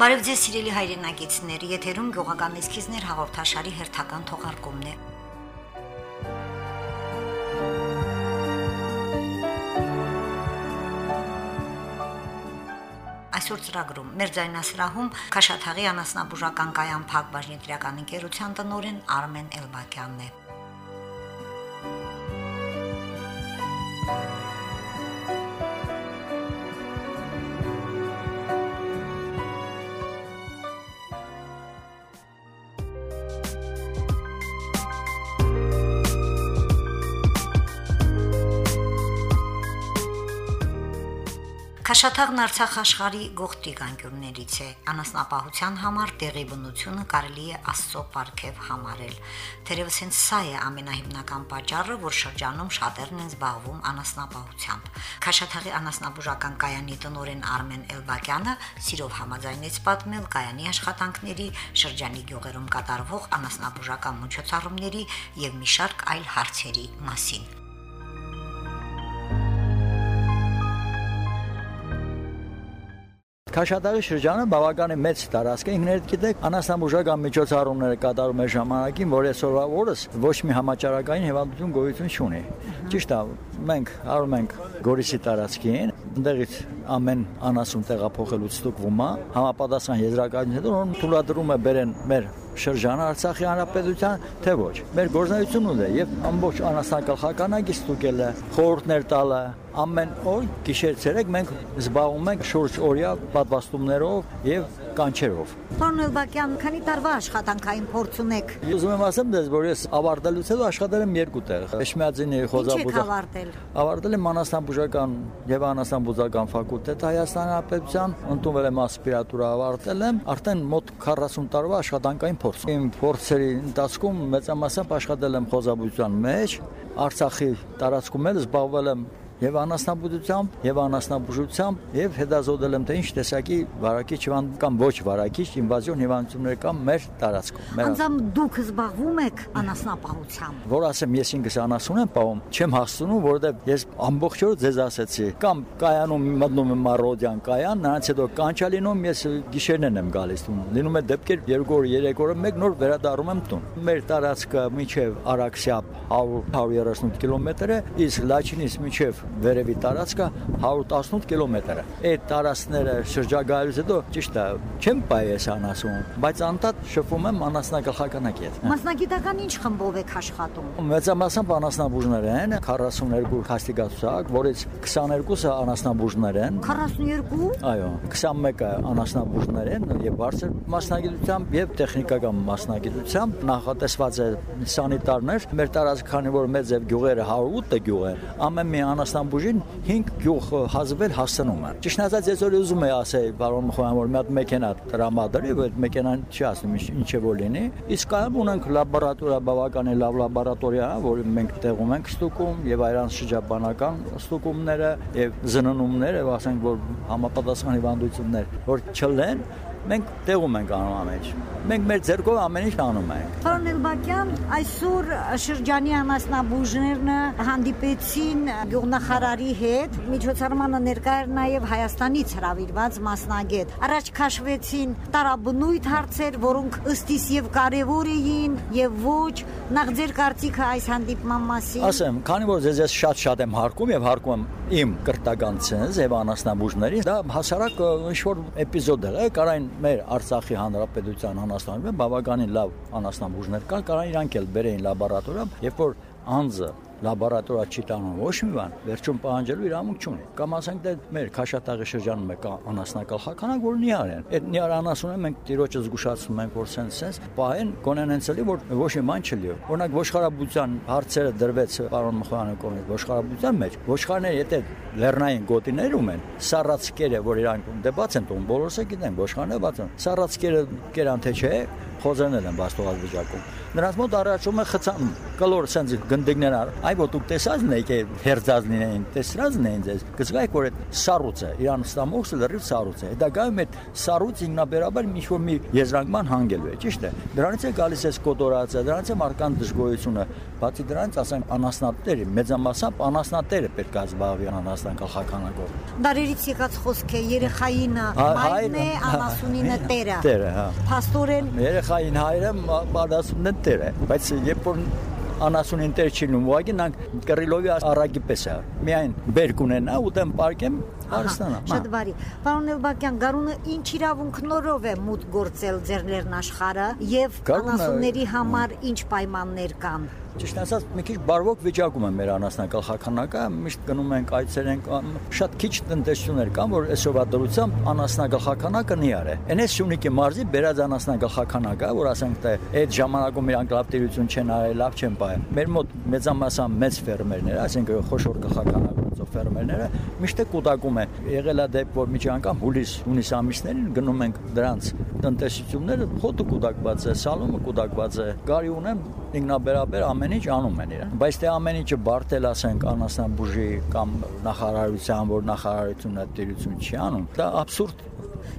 Բարև ձեզ սիրելի հայրենակիցներ, եթերում գյուղական էսքիզներ հաղորդաշարի հերթական թողարկումն է։ Այսօր ծրագրում մեր ձայնասրահում Քաշաթաղի անասնաբուժական կայան Փակ բաժնի դրական ընկերության տնօրեն Արմեն Էլբակյանն է։ Քաշաթաղն Արցախ աշխարի գողտրիկ անկյուններից է։ Անասնապահության համար տեղի բնությունը կարելի է Աստծո պարգև համարել։ Թերևս հենց սա է ամենահիմնական պատճառը, որ շրջանում շատերն են զբաղվում անասնապահությամբ։ Քաշաթաղի անասնաբուժական կայանի տնօրեն Արմեն Էլբակյանը սիրով համաձայնեց պատմել կայանի աշխատանքների, շրջանի գյուղերում կատարվող անասնաբուժական միջոցառումների եւ մի շարք այլ հարցերի մասին։ Քաշաթաղի շրջանը բավականին մեծ տարածք է, ինքներդ գիտեք, անասնաբուժական միջոցառումները կատարում է ժամանակին, որ այսօրվա օրս ոչ մի համաճարակային հիվանդություն գոյություն չունի։ Ճիշտ է, մենք արում ենք Գորիսի տարածքին, այնտեղից ամեն անասուն տեղափոխելուց ստուգվում է, համապատասխան եզրակացություն հետո թույլատրում է բերեն մեր շրջանը Արցախի հանրապետության, թե ոչ։ Մեր գործունեությունն է եւ ամբողջ անասնագլխականակի ստուգել է, խորհուրդներ տալը, ամեն օր գիշեր ցերեկ մենք զբաղվում ենք շուրջ օրյա պատվաստումներով եւ կանչերով։ Պարոն Էլբակյան, քանի տարվա աշխատանքային փորձ ունեք։ Ուզում եմ ասեմ դες, որ ես ավարտելուց հետո աշխատել եմ երկու տեղ։ Էշմիածինի խոզաբուժ։ ավարտել։ Ավարտել եմ անասնաբուժական եւ անասնաբուժական ֆակուլտետ Հայաստանի Հանրապետության, ընդունվել եմ ասպիրատուրա ավարտել եմ, արդեն մոտ 40 տարվա աշխատանքային փորձ։ Իմ փորձերի ընթացքում մեծամասամբ աշխատել եմ խոզաբուժության մեջ, Արցախի տարածքում էլ զբաղվել եմ եւ անասնաբուժությամբ եւ անասնաբուժությամբ եւ հետազոտել եմ թե ինչ տեսակի վարակիչ հիվանդ կամ ոչ վարակիչ ինվազիոն հիվանդություններ կան մեր տարածքում։ Անձամ դուք զբաղվում եք անասնապահությամբ։ Որ ասեմ, ես ինքս անասուն եմ պահում, չեմ հասցնում, որովհետեւ ես ամբողջ օրը ձեզ ասեցի, կամ կայանում մտնում եմ Մարոդյան կայան, նրանց հետո կանչալինում ես գիշերն եմ գալիս տուն։ Լինում է դեպքեր 2 օր, 3 օրը մեկ նոր վերադառնում եմ տուն։ Մեր տարածքը միջև Արաքսյապ 100-138 կիլոմետր է, իսկ Լաչինից միջև վերևի տարածքը 118 կիլոմետր է։ Այդ տարածքները շրջագայելուց հետո ճիշտ է, չեմ բայ ես անասում, բայց անտատ շփվում եմ անասնագլխականակի հետ։ Մասնագիտական ինչ խմբով եք աշխատում։ Մեծամասամբ անասնաբուժներ են, 42 քաստիգացակ, որից 22-ը անասնաբուժներ են։ 42։ Այո, 21-ը անասնաբուժներ են եւ բարձր մասնագիտությամբ եւ տեխնիկական մասնագիտությամբ նախատեսված է սանիտարներ։ Մեր տարածքը քանի որ մեծ է գյուղերը 108 գյուղ է, ամեն մի անասնաբուժ Ստամբուլին 5 գյուղ հազվել հասնում է։ Ճիշտ ասած, ես որ ուզում եմ ասել, բարոն Մխոյան, որ մի հատ մեքենա տրամադրի, որ մեքենան չի ասում ինչ է որ լինի։ Իսկ այլ ունենք լաբորատորիա, բավականին լավ լաբորատորիա, որ մենք տեղում ենք ստուգում եւ այրան շրջաբանական ստուգումները եւ զննումները, ասենք որ համապատասխան հիվանդություններ, որ չլեն, մենք տեղում ենք անում ամեն ինչ։ Մենք մեր ձեռքով ամեն ինչ անում ենք։ Պարոն Էլբակյան, այսօր շրջանի անասնաբուժներն հանդիպեցին գյուղնախարարի հետ, միջոցառմանը ներկա էր նաև Հայաստանից հravirված մասնագետ։ Առաջ քաշվեցին տարաբնույթ հարցեր, որոնք ըստիս եւ կարեւոր էին եւ ոչ, նախ ձեր կարծիքը այս հանդիպման մասին։ Ասեմ, քանի որ ձեզ ես շատ-շատ եմ հարկում եւ հարկում իմ կրտական ցենզ եւ անասնաբուժների, դա հասարակ ինչ որ էպիզոդ է, կարային մեր Արցախի հանրապետության անասնաբուժները բավականին լավ անասնաբուժներ կան, կարան իրանք էլ բերեին լաբորատորիա, երբ որ անձը լաբորատորիա չի տանում ոչ մի բան, վերջում պահանջելու իրավունք չունի։ Կամ ասենք դե մեր Քաշաթաղի շրջանում է կա անասնակալ խականակ, որ նիար են։ Այդ նիար անասունը մենք տիրոջը զգուշացնում ենք, որ sense պահեն կոնեն հենցելի, որ ոչ մի բան չլի։ Օրինակ ոչխարաբուծության հարցերը դրվեց պարոն Մխոյանի կողմից ոչխարաբուծության մեջ։ Ոչխարները եթե լեռնային գոտիներում են, սառածքերը, որ իրանք դե բաց են տուն, բոլորսը գիտեն, ոչխարները բաց են։ Սառածքերը կերան թե չէ, խոզերն են բաստողած վիճակում։ Նրանց մոտ առաջում է խցան կլոր սենց գնդիկներ Այ որ դուք տեսածն եք հերձած լինեին, տեսրածն են ձեզ։ Գծվայք որ այդ սառուց է, իրան ստամոքսը լրիվ սառուց է։ Դա գայում է սառուց ինքնաբերաբար ինչ որ մի եզրանկման հանգելու է, ճիշտ է։ Դրանից է գալիս է կոտորացը, դրանից է մարկան դժգոհությունը Բացի դրանից, ասենք անասնատերը, մեծամասամբ անասնատերը պետք է զբաղվի անասնական գլխականակով։ Դարերից եկած խոսք է երեխայինը մայրն է, անասունինը տերը։ Տերը, հա։ Փաստորեն երեխային հայրը բադասունն է տերը, բայց երբ որ անասունին տեր չի լինում, ուղղակի նրանք կռիլովի առագի պես է։ Միայն բերք ունենա, ուտեմ պարկեմ, հարստանա։ Շատ բարի։ Պարոն Էլբակյան, Գարունը ինչ իրավունքներով է մուտ գործել ձեր լեռնաշխարը եւ անասունների համար ինչ պայմաններ կան։ Ճիշտ ասած, մի քիչ բարվոք վիճակում է մեր անասնագլխականակը, միշտ գնում ենք այցեր ենք, շատ քիչ տնտեսություններ կան, որ այսօրվա դրությամբ անասնագլխականակը նիար է։ Այնես Շունիկի մարզի բերած անասնագլխականակը, որ ասենք թե այդ ժամանակում իրանք լավ տերություն չեն արել, լավ չեն պահել։ Մեր մոտ մեծամասամբ մեծ ֆերմերներ, այսինքն խոշոր գլխականակ ունեցող ֆերմերները միշտ կուտակում է։ Եղել է դեպք, որ միջի անգամ հուլիս, հունիս ամիսներին գնում ենք դրանց տնտեսությունները, խոտը կուտակված է, սալումը կուտակված է։ Գարի ունեմ ինքնաբերաբեր ամեն ինչ անում են իրեն։ Բայց թե ամեն ինչը բարդել ասենք անասնաբուժի կամ նախարարության, որ նախարարությունը դերություն չի անում, դա абսուրդ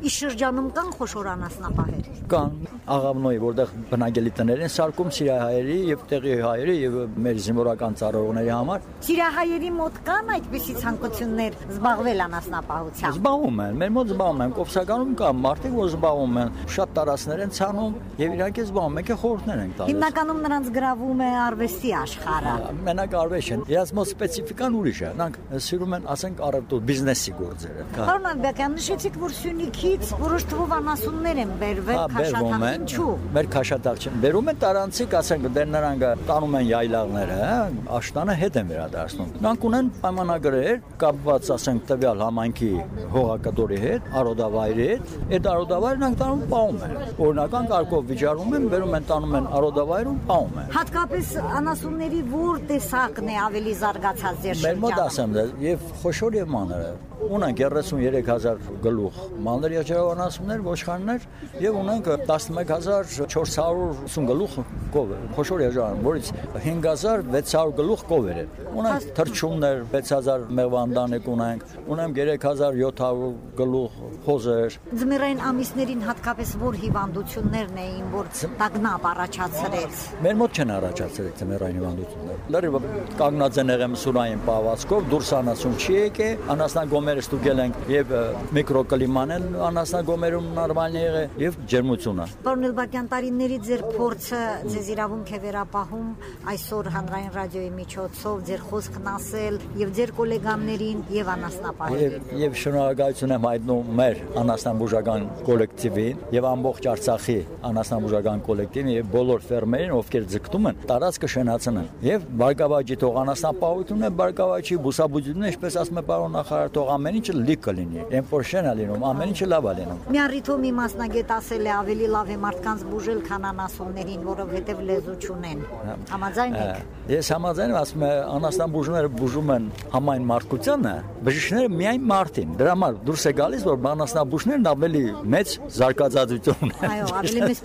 Իս շրջանում կան խոշոր անասնապահեր։ Կան աղավնոյի, որտեղ բնակելի տներ են սարկում սիրահայերի եւ տեղի հայերի եւ մեր զինվորական ծառայողների համար։ Սիրահայերի մոտ կան այդպիսի ցանկություններ զբաղվել անասնապահությամբ։ Զբաղվում են, մեր մոտ զբաղվում են, Կովսականում կա մարդիկ, որ զբաղվում են, շատ տարածներ են ցանում եւ իրանք է զբաղվում, մենք է խորհուրդներ ենք տալիս։ Հիմնականում նրանց գրավում է արվեստի աշխարհը։ Մենակ արվեստն են։ Իրաց մոտ սպეციფიკան ուրիշ է։ Նրանք սիրում են, ասենք, առևտուր բիզնեսի գործերը։ Պարոն Ամբյակյան, նշեցիք, որ Սյունի Սյունիքից որոշ թվով անասուններ են բերվել քաշաթաղ ինչու։ Մեր քաշաթաղ չեն։ Բերում են տարանցիկ, ասենք, դեր նրանք տանում են յայլաղները, հա, աշտանը հետ են վերադարձնում։ Նրանք ունեն պայմանագրեր կապված, ասենք, տվյալ համայնքի հողակատորի հետ, արոդավայրի հետ։ Այդ արոդավայրը նրանք տանում պահում են։ Օրինական կարգով վիճարում են, բերում են, տանում են արոդավայրում, պահում են։ Հատկապես անասունների որ տեսակն է ավելի զարգացած ձեր շրջանում։ Մեր մոտ ասեմ, եւ խոշոր եւ մանր ունենք 33000 գլուխ մանր երջանասումներ, ոչխարներ եւ ունենք 11480 գլուխ կովեր, խոշոր երջան, որից 5600 գլուխ կովեր է։ Ունենք թրջուններ 6000 մեղվանդանեկ ունենք, ունենք 3700 գլուխ խոզեր։ Ձմեռային ամիսներին հատկապես որ հիվանդություններն էին, որ տագնապ առաջացրեց։ Մեր մոտ չեն առաջացրել ձմեռային հիվանդություններ։ Լրիվ կանգնած են եղեմ սուրային պահվածքով, դուրս անասուն չի եկել, անասնագոմերը ստուգել ենք եւ միկրոկլիման են անասնագոմերում նորմալ է եղել եւ ջերմությունը։ Պարոն Էլբակյան, տարիների ձեր փորձը ձեզ իրավունք է վերապահում այսօր հանրային ռադիոյի միջոցով ձեր խոսքն ասել եւ ձեր գոլեգաներին եւ անասնապահերին։ Եվ շնորհակալություն եմ հայտնում մեր անասնաբուժական կոլեկտիվին եւ ամբողջ Արցախի անասնաբուժական կոլեկտիվին եւ բոլոր ֆերմերին, ովքեր ձգտում են տարածքը շենացնեն։ Եվ բարգավաճի թող անասնապահությունը, բարգավաճի բուսաբուժությունը, ինչպես ասում է պարոն նախարար, թող ամեն ինչը լիք կլինի։ Այն որ շենա լինում, ամեն ինչը լավ է լինում։ Մի առիթով մի մասնագետ ասել է ավելի լավ է մարդկանց բուժել, քան անասուններին, որովհետեւ լեզու չունեն։ հա։ Համաձայն եք։ Ես համաձայն եմ, ասում եմ, անասնաբուժները բուժում են համայն մարդկությանը, բժիշկները միայն մարդին։ Դրա համար դուրս է գալիս, որ անասնաբուժներն ավելի մեծ զարգացածություն ունեն։ Այո, ավելի մեծ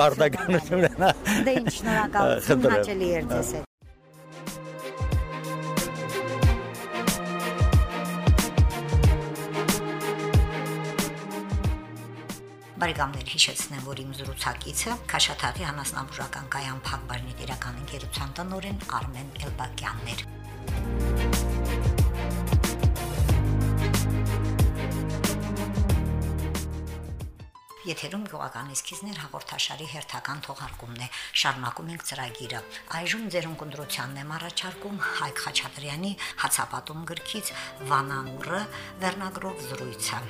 Պարտականություն ունեն։ Դե ինչ շնորհակալություն հաճելի էր ձեզ։ Բարեկամներ հիշեցնեմ, որ իմ զրուցակիցը Քաշաթաղի հանասնաբուժական կայան Փակբարնի տիրական ընկերության տնօրեն Արմեն Էլբակյանն էր։ Եթերում գյուղական իսկիզներ հաղորդաշարի հերթական թողարկումն է։ Շարունակում ենք ծրագիրը։ Այժմ ձերուն կնդրությանն եմ առաջարկում Հայկ Խաչատրյանի հացապատում գրքից Վանամուրը վերնագրով զրույցը։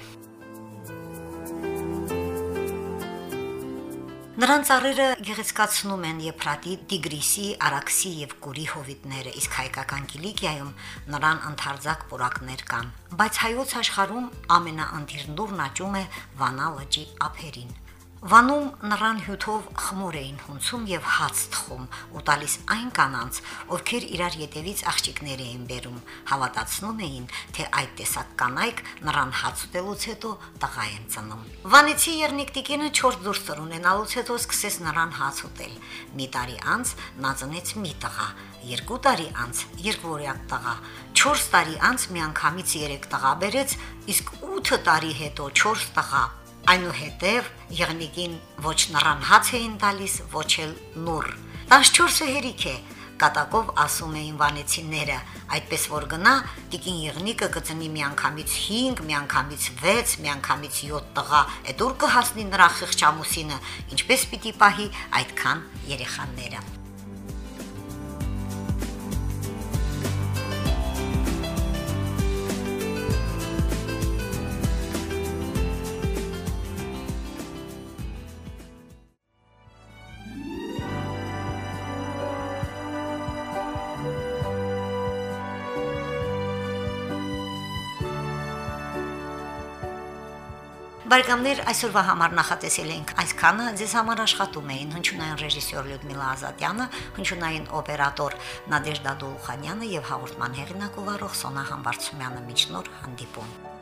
Նրանց առերը գեղեցկացնում են Եփրատի, Տիգրիսի, Արաքսի եւ Կուրի հովիտները, իսկ հայկական Կիլիկիայում նրան ընդարձակ պուրակներ կան։ Բայց հայոց աշխարհում ամենաընդիրնուրն աճում է Վանա լճի ափերին։ Վանում նրան հյութով խմոր էին հունցում եւ հաց թխում ու տալիս այն կանանց, ովքեր իրար յետևից աղջիկներ էին բերում, հավատացնում էին, թե այդ տեսակ կանայք նրան հաց ուտելուց հետո տղա են ծնում։ Վանեցի Երնիկ տիկինը 4 դուրսեր ունենալուց հետո սկսեց նրան հաց ուտել։ Մի տարի անց նա ծնեց մի տղա, երկու տարի անց երկվորյակ տղա, 4 տարի անց միանգամից 3 տղա բերեց, իսկ 8 տարի հետո 4 տղա Այնուհետև Եղնիկին ոչ նրան հաց էին տալիս, ոչ էլ նուր։ 14-ը հերիք է, կատակով ասում էին վանեցիները, այդպես որ գնա Տիկին Եղնիկը կծնի միանգամից 5, միանգամից 6, միանգամից 7 տղա, այդ ուր կհասնի նրա խղճամուսինը, ինչպես պիտի պահի այդքան երեխաները։ Բարեկամներ, այսօրվա համար նախատեսել ենք այսքանը։ Ձեզ համար աշխատում էին հնչյունային ռեժիսոր Լյուդմիլա Ազատյանը, հնչյունային օպերատոր Նադեժդա Դոլխանյանը եւ հաղորդման հեղինակ ով Սոնա Համբարձումյանը։ Միջնոր հանդիպում։